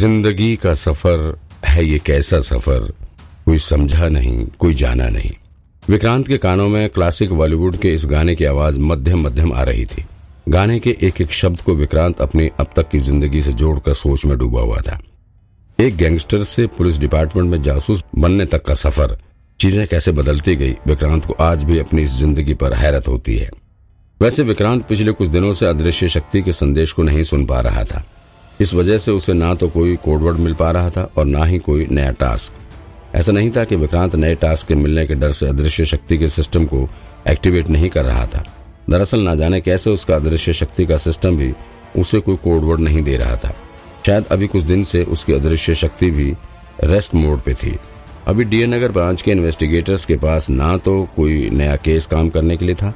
ज़िंदगी का सफ़र है ये कैसा सफ़र? कोई समझा नहीं, कोई जाना नहीं। विक्रांत के कानों में क्लासिक बॉलीवुड के इस गाने की आवाज़ मध्यम मध्यम आ रही थी। गाने के एक एक शब्द को विक्रांत अपने अब तक की ज़िंदगी से जोड़कर सोच में डूबा हुआ था। एक गैंगस्टर से पुलिस डिपार्टमेंट में जासूस बनने तक का सफ़र। चीज़ें कैसे बदलती गई, विक्रांत को आज भी अपनी इस ज़िंदगी पर हैरत होती है। वैसे विक्रांत पिछले कुछ दिनों से अदृश्य शक्ति के संदेश को नहीं सुन पा रहा था। इस वजह से उसे ना तो कोई कोडवर्ड मिल पा रहा था और ना ही कोई नया टास्क। ऐसा नहीं था कि विक्रांत नए टास्क के मिलने के डर से अदृश्य शक्ति के सिस्टम को एक्टिवेट नहीं कर रहा था। दरअसल ना जाने कैसे उसका अदृश्य शक्ति का सिस्टम भी उसे कोई कोडवर्ड नहीं दे रहा था। शायद अभी कुछ दिन से उसकी अदृश्य शक्ति भी रेस्ट मोड पे थी। अभी डीएन नगर ब्रांच के इन्वेस्टिगेटर्स के पास ना तो कोई नया केस काम करने के लिए था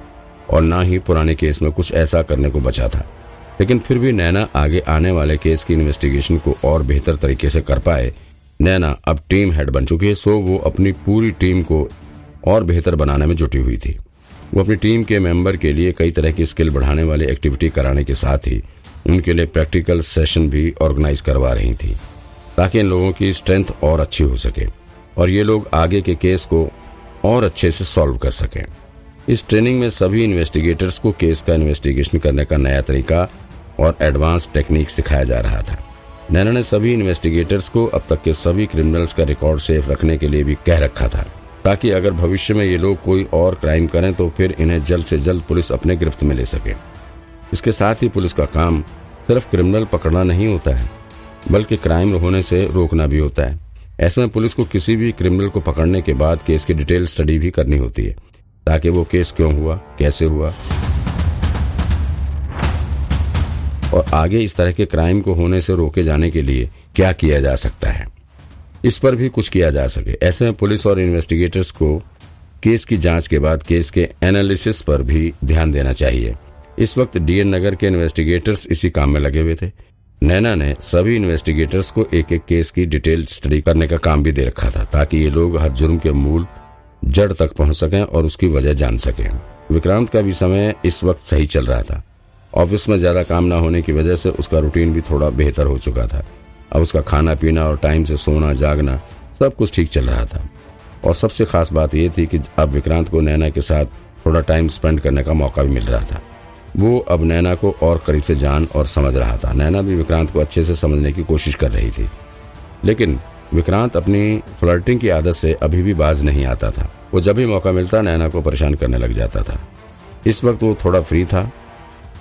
और ना ही पुराने केस में कुछ ऐसा करने को बचा था। लेकिन फिर भी नैना आगे आने वाले केस की इन्वेस्टिगेशन को और बेहतर तरीके से कर पाए। नैना अब टीम हेड बन चुकी है सो वो अपनी पूरी टीम को और बेहतर बनाने में जुटी हुई थी। वो अपनी टीम के मेंबर के लिए कई तरह की स्किल बढ़ाने वाली एक्टिविटी कराने के साथ ही उनके लिए प्रैक्टिकल सेशन भी ऑर्गेनाइज करवा रही थी, ताकि इन लोगों की स्ट्रेंथ और अच्छी हो सके और ये लोग आगे के केस को और अच्छे से सॉल्व कर सकें। इस ट्रेनिंग में सभी इन्वेस्टिगेटर्स को केस का इन्वेस्टिगेशन करने का नया तरीका और एडवांस टेक्निक सिखाया जा रहा था। नैना ने सभी इन्वेस्टिगेटर्स को अब तक के सभी क्रिमिनल्स का रिकॉर्ड सेफ़ रखने के लिए भी कह रखा था, ताकि अगर भविष्य में ये लोग कोई और क्राइम करें तो फिर इन्हें जल्द से जल्द पुलिस अपने गिरफ्त में ले सके। इसके साथ ही पुलिस का काम सिर्फ़ क्रिमिनल पकड़ना नहीं होता है, बल्कि क्राइम होने से रोकना भी होता है। ऐसे में पुलिस को किसी भी क्रिमिनल को पकड़ने के बाद केस की डिटेल स्टडी भी करनी होती है। ताकि वो केस क्यों हुआ, कैसे हुआ? और आगे इस तरह के क्राइम को होने से रोके जाने के लिए क्या किया जा सकता है? इस पर भी कुछ किया जा सके। ऐसे में पुलिस और इन्वेस्टिगेटर्स को केस की जाँच के बाद केस के एनालिसिस पर भी ध्यान देना चाहिए। इस वक्त डीएन नगर के इन्वेस्टिगेटर्स इसी काम में लगे हुए थे। नैना ने सभी इन्वेस्टिगेटर्स को एक एक केस की डिटेल स्टडी करने का काम भी दे रखा था, ताकि ये लोग हर जुर्म के मूल जड़ तक पहुँच सकें और उसकी वजह जान सकें। विक्रांत का भी समय इस वक्त सही चल रहा था। ऑफ़िस में ज़्यादा काम ना होने की वजह से उसका रूटीन भी थोड़ा बेहतर हो चुका था। अब उसका खाना पीना और टाइम से सोना, जागना, सब कुछ ठीक चल रहा था। और सबसे खास बात यह थी कि अब विक्रांत को नैना के साथ थोड़ा टाइम स्पेंड करने का मौका भी मिल रहा था। वो अब नैना को और करीब से जान और समझ रहा था। नैना भी विक्रांत को अच्छे से समझने की कोशिश कर रही थी। लेकिन विक्रांत अपनी फ्लर्टिंग की आदत से अभी भी बाज नहीं आता था। वो जब भी मौका मिलता, नैना को परेशान करने लग जाता था। इस वक्त वो थोड़ा फ्री था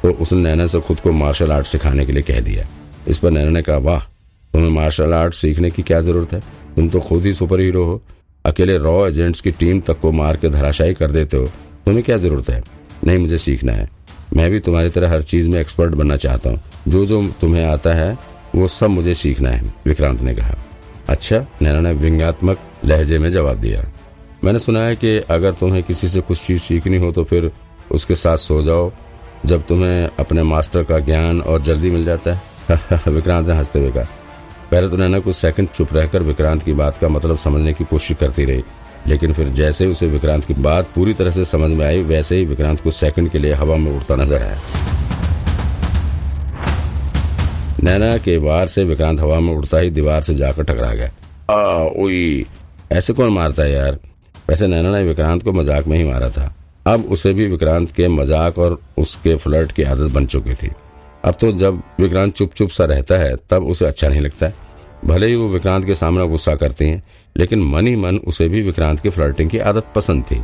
तो उसने नैना से खुद को मार्शल आर्ट सिखाने के लिए कह दिया। इस पर नैना ने कहा, वाह, तुम्हें मार्शल आर्ट सीखने की क्या ज़रूरत है? तुम तो खुद ही सुपर हीरो हो। अकेले रॉ एजेंट्स की टीम तक को मार के धराशायी कर देते हो। तुम्हें क्या ज़रूरत है? नहीं, मुझे सीखना है। मैं भी तुम्हारी तरह हर चीज़ में एक्सपर्ट बनना चाहता हूँ। जो जो तुम्हें आता है, वो सब मुझे सीखना है, विक्रांत ने कहा। अच्छा नैना ने व्यंग्यात्मक लहजे में जवाब दिया। मैंने सुना है कि अगर तुम्हें किसी से कुछ चीज़ सीखनी हो तो फिर उसके साथ सो जाओ, जब तुम्हें अपने मास्टर का ज्ञान और जल्दी मिल जाता है। विक्रांत ने हँसते हुए कहा, पहले तो नैना कुछ सेकंड चुप रहकर विक्रांत की बात का मतलब समझने की कोशिश करती रही, लेकिन फिर जैसे उसे विक्रांत की बात पूरी तरह से समझ में आई, वैसे ही विक्रांत कुछ सेकंड के लिए हवा में उड़ता नज़र आया। नैना के वार से विक्रांत हवा में उड़ता ही दीवार से जाकर टकरा गया। आ ओई ऐसे कौन मारता है यार? वैसे नैना ने विक्रांत को मज़ाक में ही मारा था। अब उसे भी विक्रांत के मज़ाक और उसके फ्लर्ट की आदत बन चुकी थी। अब तो जब विक्रांत चुप चुप सा रहता है, तब उसे अच्छा नहीं लगता है। भले ही वो विक्रांत के सामने गुस्सा करती हैं, लेकिन मन ही मन उसे भी विक्रांत की फ्लर्टिंग की आदत पसंद थी।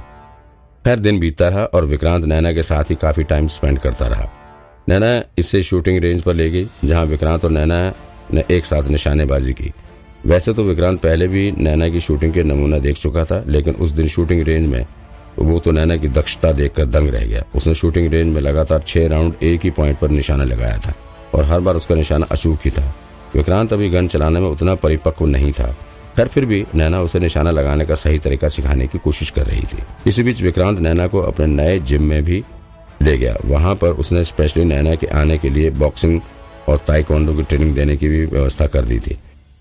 खैर, दिन बीतता रहा और विक्रांत नैना के साथ ही काफ़ी टाइम स्पेंड करता रहा। नैना इसे शूटिंग रेंज पर ले गई, जहाँ विक्रांत और नैना ने एक साथ निशानेबाजी की। वैसे तो विक्रांत पहले भी नैना की शूटिंग के नमूना देख चुका था, लेकिन उस दिन शूटिंग रेंज में वो तो नैना की दक्षता देखकर दंग रह गया। उसने शूटिंग रेंज में लगातार छह राउंड एक ही पॉइंट पर निशाना लगाया था, और हर बार उसका निशाना अचूक ही था। विक्रांत अभी गन चलाने में उतना परिपक्व नहीं था खैर फिर भी नैना उसे निशाना लगाने का सही तरीका सिखाने की कोशिश कर रही थी। इसी बीच विक्रांत नैना को अपने नए जिम में भी ले गया। वहाँ पर उसने स्पेशली नैना के आने के लिए बॉक्सिंग और ताइक्वांडो की ट्रेनिंग देने की भी व्यवस्था कर दी थी।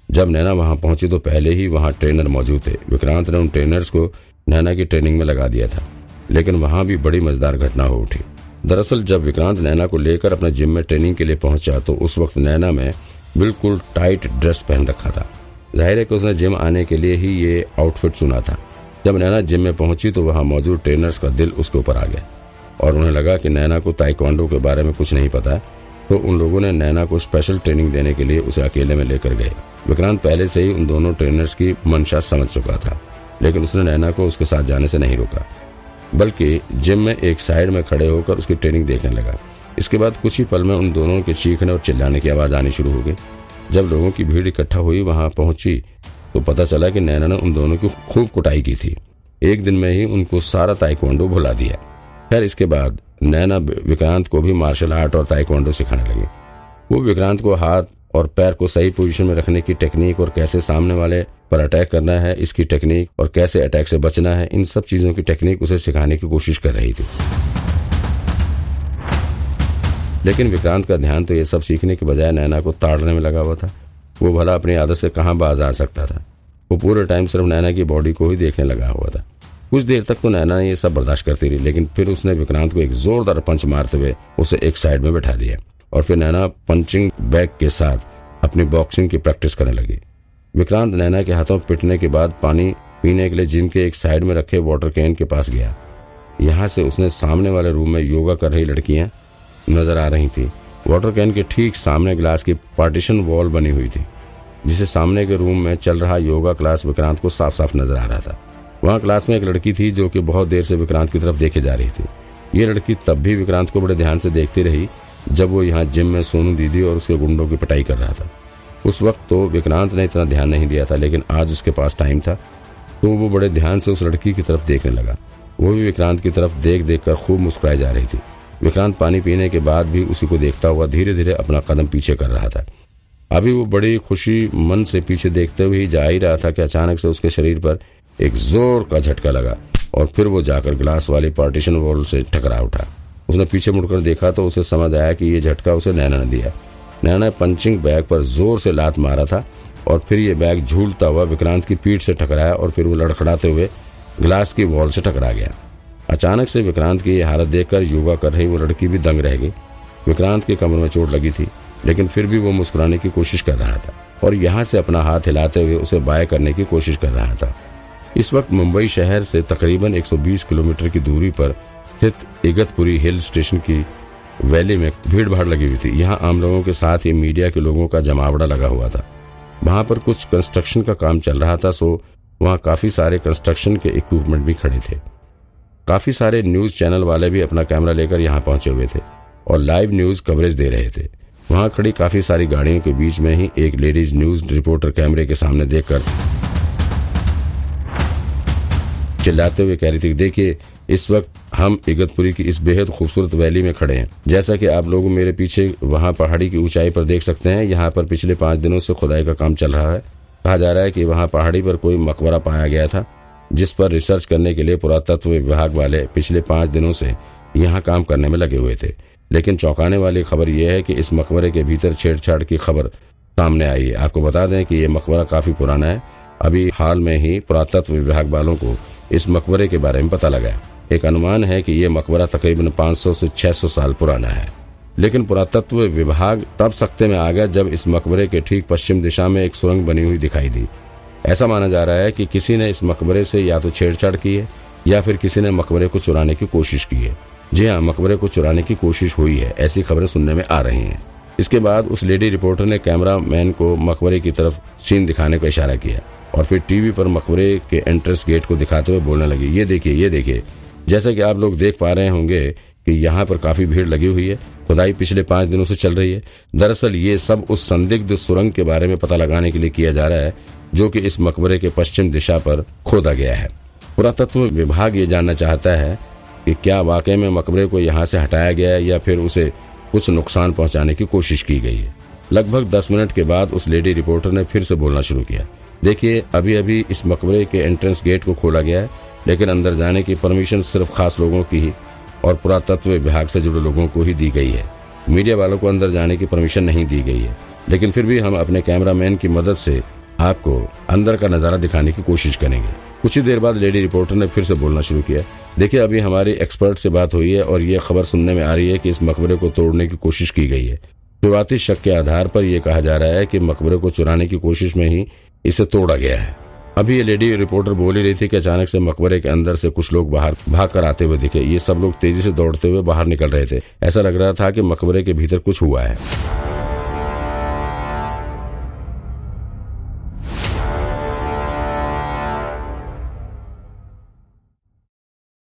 जब नैना वहाँ पहुँची तो पहले ही वहाँ ट्रेनर मौजूद थे। विक्रांत ने उन ट्रेनर्स को नैना की ट्रेनिंग में लगा दिया था। लेकिन वहाँ भी बड़ी मज़ेदार घटना हो उठी। दरअसल जब विक्रांत नैना को लेकर अपने जिम में ट्रेनिंग के लिए पहुँचा तो उस वक्त नैना में बिल्कुल टाइट ड्रेस पहन रखा था। ज़ाहिर है कि उसने जिम आने के लिए ही ये आउटफिट चुना था। जब नैना जिम में पहुँची तो वहाँ मौजूद ट्रेनर्स का दिल उसके ऊपर आ गया। और उन्हें लगा कि नैना को ताइक्वांडो के बारे में कुछ नहीं पता तो उन लोगों ने नैना को स्पेशल ट्रेनिंग देने के लिए उसे अकेले में लेकर गए। विक्रांत पहले से ही उन दोनों ट्रेनर्स की मंशा समझ चुका था, लेकिन उसने नैना को उसके साथ जाने से नहीं रोका। बल्कि जिम में एक साइड में खड़े होकर उसकी ट्रेनिंग देखने लगा। इसके बाद कुछ ही पल में उन दोनों के चीखने और चिल्लाने की आवाज़ आनी शुरू हो गई। जब लोगों की भीड़ इकट्ठा हुई, वहाँ पहुँची तो पता चला कि नैना ने उन दोनों की खूब कुटाई की थी। एक दिन में ही उनको सारा ताइक्वांडो भुला दिया। खैर इसके बाद नैना विक्रांत को भी मार्शल आर्ट और ताइक्वांडो सिखाने लगी। वो विक्रांत को हाथ और पैर को सही पोजीशन में रखने की टेक्निक और कैसे सामने वाले पर अटैक करना है, इसकी टेक्निक और कैसे अटैक से बचना है, इन सब चीज़ों की टेक्निक उसे सिखाने की कोशिश कर रही थी। लेकिन विक्रांत का ध्यान तो ये सब सीखने के बजाय नैना को ताड़ने में लगा हुआ था। वो भला अपनी आदत से कहाँ बाज आ सकता था? वो पूरे टाइम सिर्फ़ नैना की बॉडी को ही देखने लगा हुआ था। कुछ देर तक तो नैना ये सब बर्दाश्त करती रही, लेकिन फिर उसने विक्रांत को एक जोरदार पंच मारते हुए उसे एक साइड में बैठा दिया और फिर नैना पंचिंग बैग के साथ अपनी बॉक्सिंग की प्रैक्टिस करने लगी। विक्रांत नैना के हाथों पिटने के बाद पानी पीने के लिए जिम के एक साइड में रखे वाटर कैन के पास गया। यहाँ से उसने सामने वाले रूम में योगा कर रही लड़कियाँ नज़र आ रही थी। वाटर कैन के ठीक सामने ग्लास की पार्टीशन वॉल बनी हुई थी, जिसे सामने के रूम में चल रहा योगा क्लास विक्रांत को साफ़ साफ़ नज़र आ रहा था। वहाँ क्लास में एक लड़की थी जो कि बहुत देर से विक्रांत की तरफ़ देखे जा रही थी। ये लड़की तब भी विक्रांत को बड़े ध्यान से देखती रही, जब वो यहाँ जिम में सोनू दीदी और उसके गुंडों की पिटाई कर रहा था। उस वक्त तो विक्रांत ने इतना ध्यान नहीं दिया था, लेकिन आज उसके पास टाइम था तो वो बड़े ध्यान से उस लड़की की तरफ़ देखने लगा। वो भी विक्रांत की तरफ़ देख देख कर खूब मुस्कुराई जा रही थी। विक्रांत पानी पीने के बाद भी उसी को देखता हुआ धीरे धीरे अपना कदम पीछे कर रहा था। अभी वो बड़ी खुशी मन से पीछे देखते हुए जा ही रहा था कि अचानक से उसके शरीर पर एक ज़ोर का झटका लगा और फिर वो जाकर ग्लास वाली पार्टीशन वॉल से टकरा उठा। उसने पीछे मुड़कर देखा तो उसे समझ आया कि ये झटका उसे नैना ने दिया। नैना ने पंचिंग बैग पर ज़ोर से लात मारा था और फिर ये बैग झूलता हुआ विक्रांत की पीठ से टकराया और फिर वो लड़खड़ाते हुए ग्लास की वॉल से टकरा गया। अचानक से विक्रांत की यह हालत देखकर योगा कर रही वो लड़की भी दंग रह गई। विक्रांत के कमर में चोट लगी थी, लेकिन फिर भी वो मुस्कुराने की कोशिश कर रहा था और यहाँ से अपना हाथ हिलाते हुए उसे बाय करने की कोशिश कर रहा था। इस वक्त मुंबई शहर से तकरीबन 120 किलोमीटर की दूरी पर स्थित इगतपुरी हिल स्टेशन की वैली में भीड़ भाड़ लगी हुई थी। यहाँ आम लोगों के साथ ही मीडिया के लोगों का जमावड़ा लगा हुआ था। वहाँ पर कुछ कंस्ट्रक्शन का काम चल रहा था, सो वहाँ काफ़ी सारे कंस्ट्रक्शन के इक्विपमेंट भी खड़े थे। काफ़ी सारे न्यूज़ चैनल वाले भी अपना कैमरा लेकर यहाँ पहुँचे हुए थे और लाइव न्यूज़ कवरेज दे रहे थे। वहाँ खड़ी काफ़ी सारी गाड़ियों के बीच में ही एक लेडीज़ न्यूज़ रिपोर्टर कैमरे के सामने देखकर चिल्लाते हुए कह रही थी, देखिए, इस वक्त हम इगतपुरी की इस बेहद खूबसूरत वैली में खड़े हैं। जैसा कि आप लोग मेरे पीछे वहाँ पहाड़ी की ऊंचाई पर देख सकते हैं, यहाँ पर पिछले पाँच दिनों से खुदाई का काम चल रहा है। कहा जा रहा है कि वहाँ पहाड़ी पर कोई मकबरा पाया गया था, जिस पर रिसर्च करने के लिए पुरातत्व विभाग वाले पिछले पाँच दिनों से यहाँ काम करने में लगे हुए थे। लेकिन चौंकाने वाली खबर यह है कि इस मकबरे के भीतर छेड़छाड़ की खबर सामने आई है। आपको बता दें कि ये मकबरा काफ़ी पुराना है। अभी हाल में ही पुरातत्व विभाग वालों को इस मकबरे के बारे में पता लगा। एक अनुमान है कि यह मकबरा तकरीबन 500 से 600 साल पुराना है। लेकिन पुरातत्व विभाग तब सख्ते में आ गया जब इस मकबरे के ठीक पश्चिम दिशा में एक सुरंग बनी हुई दिखाई दी। ऐसा माना जा रहा है कि किसी ने इस मकबरे से या तो छेड़छाड़ की है, या फिर किसी ने मकबरे को चुराने की कोशिश की है। जी हाँ मकबरे को चुराने की कोशिश हुई है, ऐसी खबरें सुनने में आ रही हैं। इसके बाद उस लेडी रिपोर्टर ने कैमरा मैन को मकबरे की तरफ़ सीन दिखाने का इशारा किया। और फिर टीवी पर मकबरे के एंट्रेंस गेट को दिखाते हुए बोलने लगी, ये देखिए ये देखिए। जैसा कि आप लोग देख पा रहे होंगे कि यहाँ पर काफ़ी भीड़ लगी हुई है। खुदाई पिछले पाँच दिनों से चल रही है। दरअसल ये सब उस संदिग्ध सुरंग के बारे में पता लगाने के लिए किया जा रहा है, जो कि इस मकबरे के पश्चिम दिशा पर खोदा गया है। पुरातत्व विभाग ये जानना चाहता है कि क्या वाकई में मकबरे को यहाँ से हटाया गया है या फिर उसे कुछ नुकसान पहुँचाने की कोशिश की गई है। लगभग दस मिनट के बाद उस लेडी रिपोर्टर ने फिर से बोलना शुरू किया। देखिए अभी अभी इस मकबरे के एंट्रेंस गेट को खोला गया है, लेकिन अंदर जाने की परमिशन सिर्फ़ खास लोगों की ही और पुरातत्व विभाग से जुड़े लोगों को ही दी गई है। मीडिया वालों को अंदर जाने की परमिशन नहीं दी गई है। लेकिन फिर भी हम अपने कैमरामैन की मदद से आपको अंदर का नज़ारा दिखाने की कोशिश करेंगे। कुछ ही देर बाद लेडी रिपोर्टर ने फिर से बोलना शुरू किया। देखिए, अभी हमारी एक्सपर्ट से बात हुई है और ये खबर सुनने में आ रही है कि इस मकबरे को तोड़ने की कोशिश की गई है। शुरुआती शक के आधार पर यह कहा जा रहा है कि मकबरे को चुराने की कोशिश में ही इसे तोड़ा गया है। अभी ये लेडी रिपोर्टर बोल ही रही थी कि अचानक से मकबरे के अंदर से कुछ लोग बाहर भाग कर आते हुए दिखे। ये सब लोग तेज़ी से दौड़ते हुए बाहर निकल रहे थे। ऐसा लग रहा था कि मकबरे के भीतर कुछ हुआ है।